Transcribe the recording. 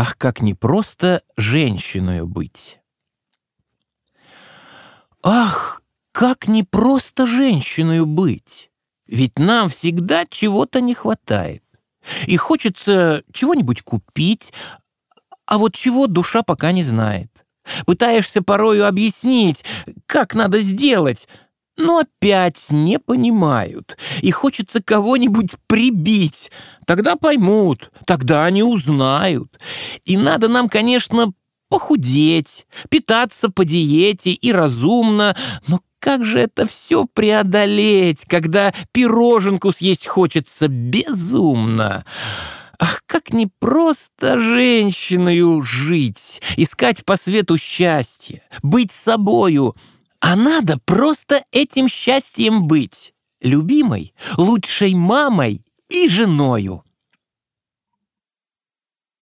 Ах, как непросто женщиною быть. Ах, как непросто женщиною быть. Ведь нам всегда чего-то не хватает. И хочется чего-нибудь купить, а вот чего душа пока не знает. Пытаешься порою объяснить, как надо сделать, но опять не понимают. И хочется кого-нибудь прибить. Тогда поймут, тогда они узнают. И надо нам, конечно, похудеть, питаться по диете и разумно, но как же это все преодолеть, когда пироженку съесть хочется безумно? Ах, как непросто женщиною жить, искать по свету счастье, быть собою, а надо просто этим счастьем быть, любимой, лучшей мамой и женою.